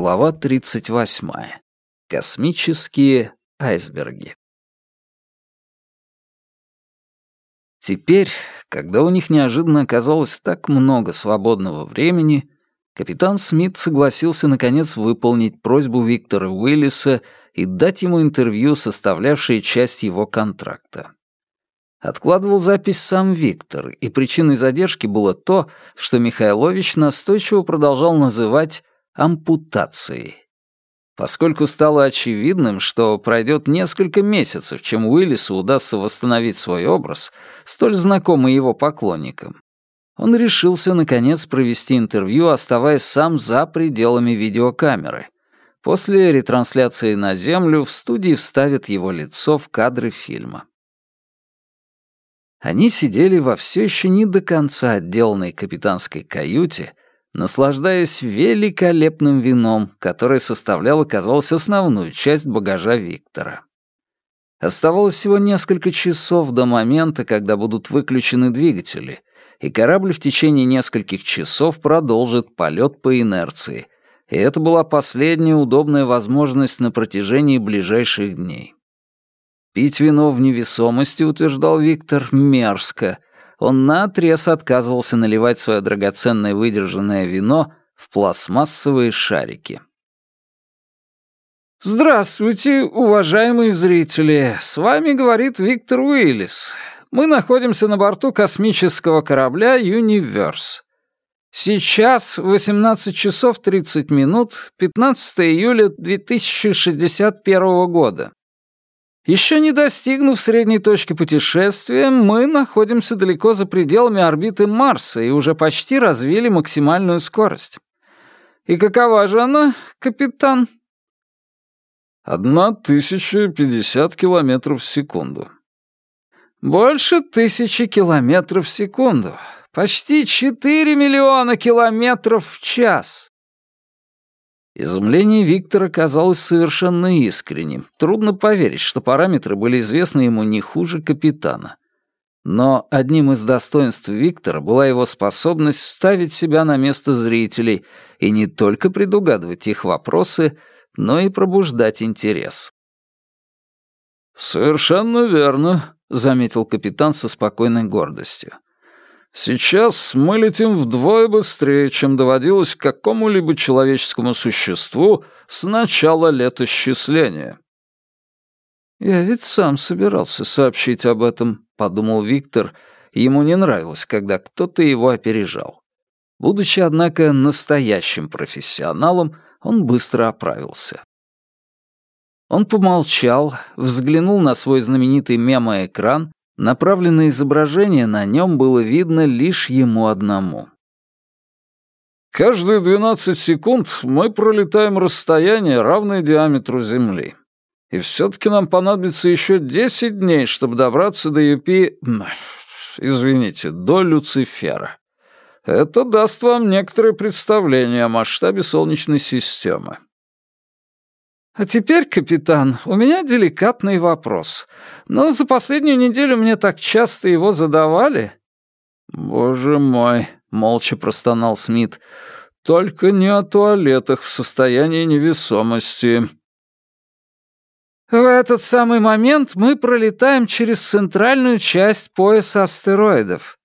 Глава 38. Космические айсберги. Теперь, когда у них неожиданно оказалось так много свободного времени, капитан Смит согласился наконец выполнить просьбу Виктора Уиллиса и дать ему интервью, составлявшее часть его контракта. Откладывал запись сам Виктор, и причиной задержки было то, что Михайлович настойчиво продолжал называть ампутацией. Поскольку стало очевидным, что пройдет несколько месяцев, чем Уиллису удастся восстановить свой образ, столь знакомый его поклонникам, он решился, наконец, провести интервью, оставаясь сам за пределами видеокамеры. После ретрансляции на Землю в студии вставят его лицо в кадры фильма. Они сидели во все еще не до конца отделанной капитанской каюте, наслаждаясь великолепным вином, которое составляло, казалось, основную часть багажа Виктора. Оставалось всего несколько часов до момента, когда будут выключены двигатели, и корабль в течение нескольких часов продолжит полет по инерции, и это была последняя удобная возможность на протяжении ближайших дней. Пить вино в невесомости, утверждал Виктор, мерзко, он наотрез отказывался наливать свое драгоценное выдержанное вино в пластмассовые шарики. «Здравствуйте, уважаемые зрители! С вами говорит Виктор Уиллис. Мы находимся на борту космического корабля «Юниверс». Сейчас 18 часов 30 минут, 15 июля 2061 года. Еще не достигнув средней точки путешествия, мы находимся далеко за пределами орбиты Марса и уже почти развили максимальную скорость. И какова же она, капитан? Одна тысяча пятьдесят километров в секунду. Больше тысячи километров в секунду. Почти четыре миллиона километров в час. Изумление Виктора казалось совершенно искренним. Трудно поверить, что параметры были известны ему не хуже капитана. Но одним из достоинств Виктора была его способность ставить себя на место зрителей и не только предугадывать их вопросы, но и пробуждать интерес. «Совершенно верно», — заметил капитан со спокойной гордостью. Сейчас мы летим вдвое быстрее, чем доводилось какому-либо человеческому существу с начала летосчисления. «Я ведь сам собирался сообщить об этом», — подумал Виктор. Ему не нравилось, когда кто-то его опережал. Будучи, однако, настоящим профессионалом, он быстро оправился. Он помолчал, взглянул на свой знаменитый мемоэкран Направленное изображение на нем было видно лишь ему одному. «Каждые 12 секунд мы пролетаем расстояние, равное диаметру Земли. И все-таки нам понадобится еще 10 дней, чтобы добраться до Юпи... Извините, до Люцифера. Это даст вам некоторое представление о масштабе Солнечной системы. А теперь, капитан, у меня деликатный вопрос. Но за последнюю неделю мне так часто его задавали. Боже мой, молча простонал Смит. Только не о туалетах в состоянии невесомости. В этот самый момент мы пролетаем через центральную часть пояса астероидов.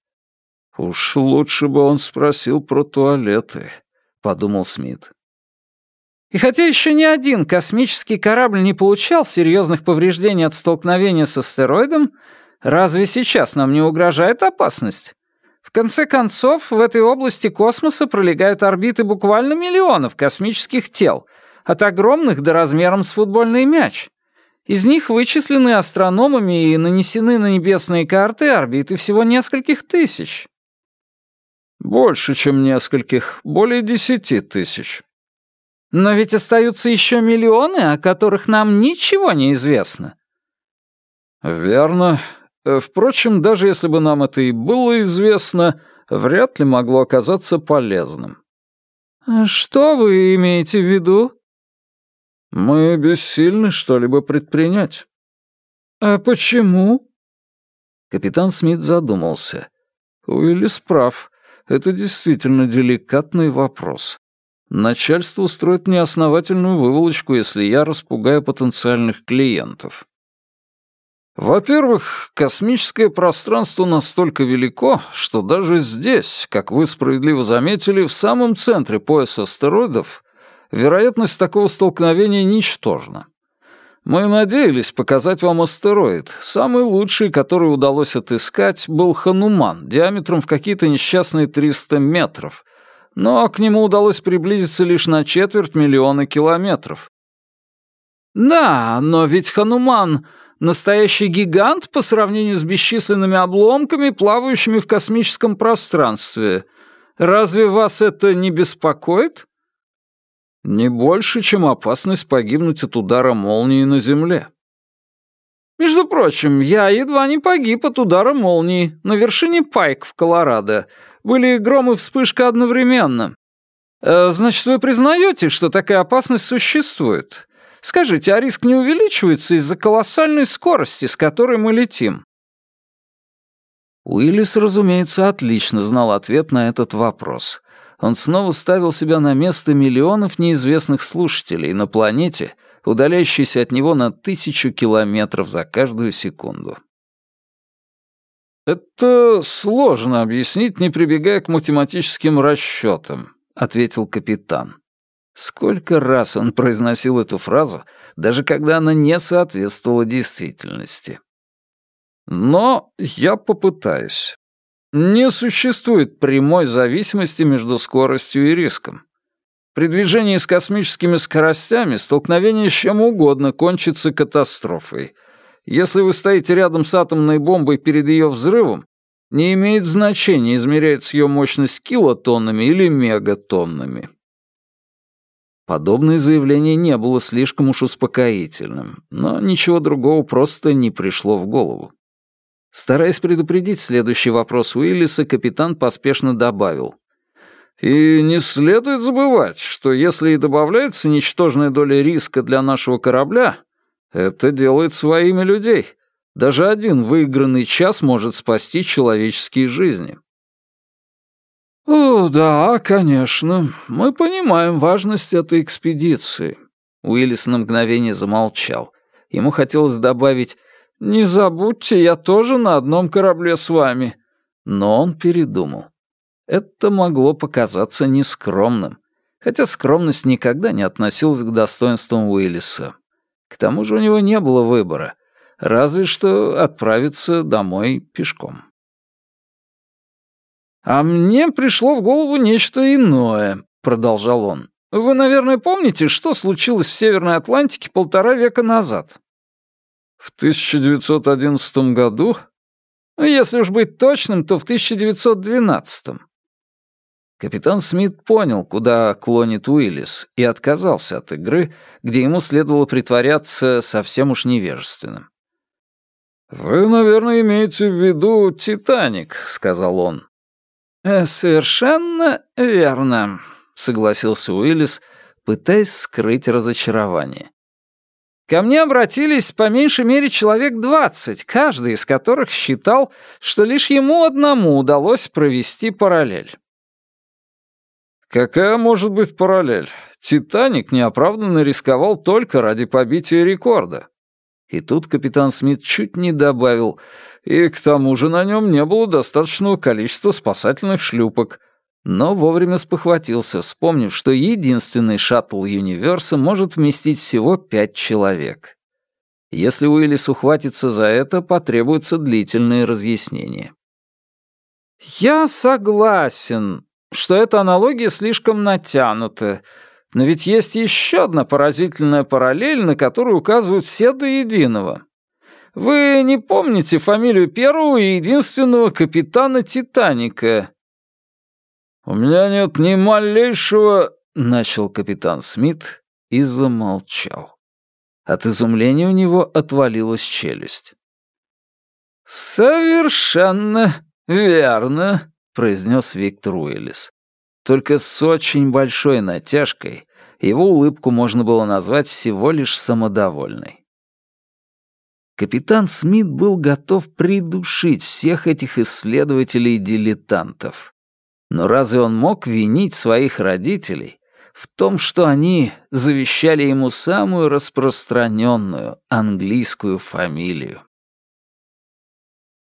Уж лучше бы он спросил про туалеты, подумал Смит. И хотя еще ни один космический корабль не получал серьезных повреждений от столкновения с астероидом, разве сейчас нам не угрожает опасность? В конце концов, в этой области космоса пролегают орбиты буквально миллионов космических тел, от огромных до размером с футбольный мяч. Из них вычислены астрономами и нанесены на небесные карты орбиты всего нескольких тысяч. Больше, чем нескольких, более десяти тысяч. Но ведь остаются еще миллионы, о которых нам ничего не известно. Верно. Э, впрочем, даже если бы нам это и было известно, вряд ли могло оказаться полезным. Что вы имеете в виду? Мы бессильны что-либо предпринять. А почему? Капитан Смит задумался. Уиллис прав. Это действительно деликатный вопрос. Начальство устроит мне основательную выволочку, если я распугаю потенциальных клиентов. Во-первых, космическое пространство настолько велико, что даже здесь, как вы справедливо заметили, в самом центре пояса астероидов, вероятность такого столкновения ничтожна. Мы надеялись показать вам астероид. Самый лучший, который удалось отыскать, был Хануман, диаметром в какие-то несчастные 300 метров. Но к нему удалось приблизиться лишь на четверть миллиона километров. Да, но ведь Хануман — настоящий гигант по сравнению с бесчисленными обломками, плавающими в космическом пространстве. Разве вас это не беспокоит? Не больше, чем опасность погибнуть от удара молнии на Земле. Между прочим, я едва не погиб от удара молнии на вершине Пайк в Колорадо. Были гром и вспышка одновременно. Э, значит, вы признаете, что такая опасность существует? Скажите, а риск не увеличивается из-за колоссальной скорости, с которой мы летим? Уиллис, разумеется, отлично знал ответ на этот вопрос он снова ставил себя на место миллионов неизвестных слушателей на планете, удаляющейся от него на тысячу километров за каждую секунду. «Это сложно объяснить, не прибегая к математическим расчетам», — ответил капитан. Сколько раз он произносил эту фразу, даже когда она не соответствовала действительности. «Но я попытаюсь. Не существует прямой зависимости между скоростью и риском. При движении с космическими скоростями столкновение с чем угодно кончится катастрофой. Если вы стоите рядом с атомной бомбой перед ее взрывом, не имеет значения, измеряется ее мощность килотоннами или мегатоннами. Подобное заявление не было слишком уж успокоительным, но ничего другого просто не пришло в голову. Стараясь предупредить следующий вопрос Уиллиса, капитан поспешно добавил. «И не следует забывать, что если и добавляется ничтожная доля риска для нашего корабля, это делает своими людей. Даже один выигранный час может спасти человеческие жизни». «О, да, конечно. Мы понимаем важность этой экспедиции». Уиллис на мгновение замолчал. Ему хотелось добавить «Не забудьте, я тоже на одном корабле с вами». Но он передумал. Это могло показаться нескромным, хотя скромность никогда не относилась к достоинствам Уиллиса. К тому же у него не было выбора, разве что отправиться домой пешком. «А мне пришло в голову нечто иное», — продолжал он. «Вы, наверное, помните, что случилось в Северной Атлантике полтора века назад?» В 1911 году? Если уж быть точным, то в 1912. Капитан Смит понял, куда клонит Уиллис, и отказался от игры, где ему следовало притворяться совсем уж невежественным. «Вы, наверное, имеете в виду «Титаник», — сказал он. «Э, «Совершенно верно», — согласился Уиллис, пытаясь скрыть разочарование. Ко мне обратились по меньшей мере человек двадцать, каждый из которых считал, что лишь ему одному удалось провести параллель. Какая может быть параллель? «Титаник» неоправданно рисковал только ради побития рекорда. И тут капитан Смит чуть не добавил, и к тому же на нем не было достаточного количества спасательных шлюпок — но вовремя спохватился, вспомнив, что единственный шаттл Юниверса может вместить всего пять человек. Если Уиллис ухватится за это, потребуются длительные разъяснения. «Я согласен, что эта аналогия слишком натянута, но ведь есть еще одна поразительная параллель, на которую указывают все до единого. Вы не помните фамилию первого и единственного капитана «Титаника», «У меня нет ни малейшего...» — начал капитан Смит и замолчал. От изумления у него отвалилась челюсть. «Совершенно верно», — произнес Виктор Уиллис. Только с очень большой натяжкой его улыбку можно было назвать всего лишь самодовольной. Капитан Смит был готов придушить всех этих исследователей-дилетантов. Но разве он мог винить своих родителей, в том, что они завещали ему самую распространенную английскую фамилию.